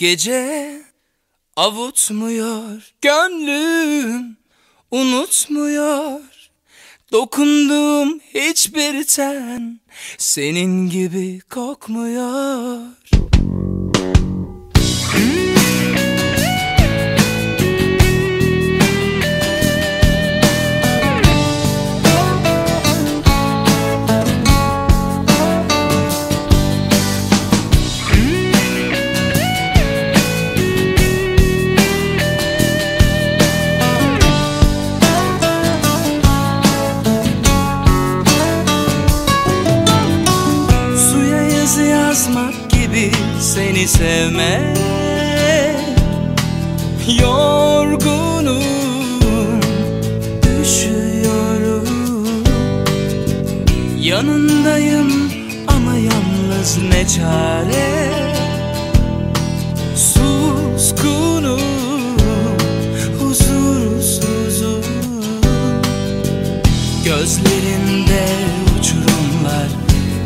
Gece avutmuyor gönlüm unutmuyor. Dokunduğum hiçbir ten senin gibi kokmuyor gibi seni sevmek. Yorgunum, üşüyorum. Yanındayım ama yalnız ne çare? Suskunum, huzursuzum. Gözlerinde uçurumlar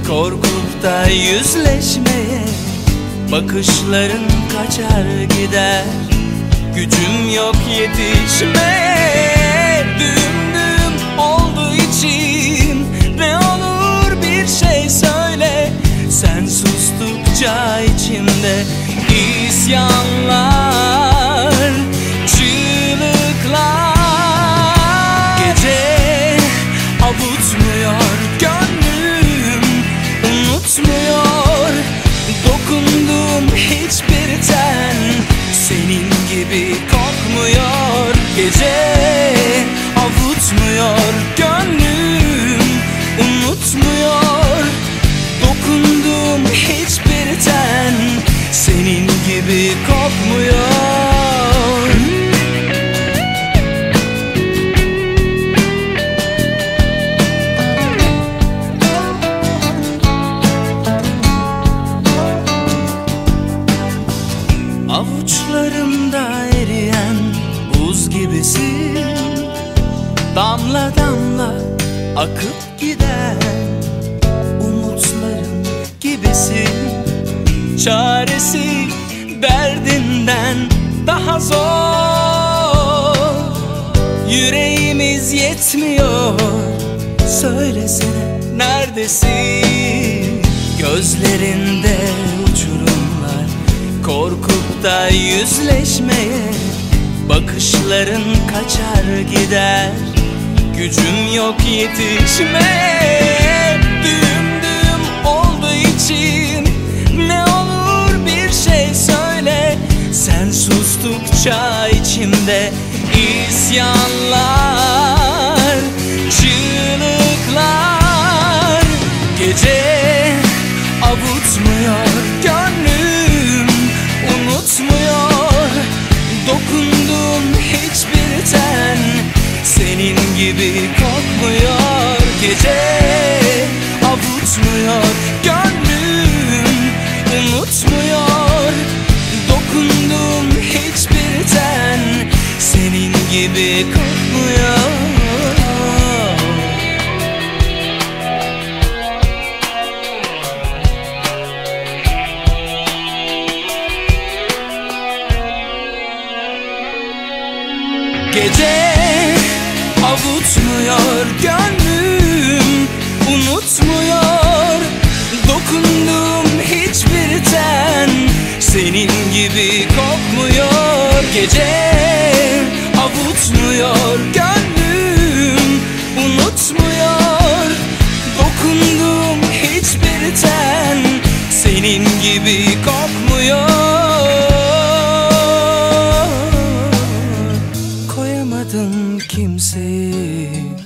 Korkup da yüzleşmeye Bakışların kaçar gider. Gücüm yok yetişmeye. Düğüm düğüm oldu içim Ne olur bir şey söyle. Sen sustukça içimde isyanlar gibisin. Damla damla akıp giden umutlarım gibisin. Çaresi derdinden daha zor. Yüreğimiz yetmiyor. Söylesene neredesin? Gözlerinde uçurumlar Korkup da yüzleşmeye Bakışların kaçar gider. Gücüm yok yetişmeye Düğüm düğüm oldu içim Ne olur bir şey söyle. Sen sustukça içimde isyanlar Çığlıklar. Gece avutmuyor gönlüm Unutmuyor gibi kokmuyor Gece avutmuyor gönlüm Unutmuyor dokunduğum hiçbir ten Senin gibi kokmuyor. Gece avutmuyor gönlüm Unutmuyor. Dokunduğum hiçbir ten Senin gibi kokmuyor. Gece avutmuyor gönlüm Unutmuyor. Dokunduğum hiçbir ten Senin gibi kokmuyor 添色。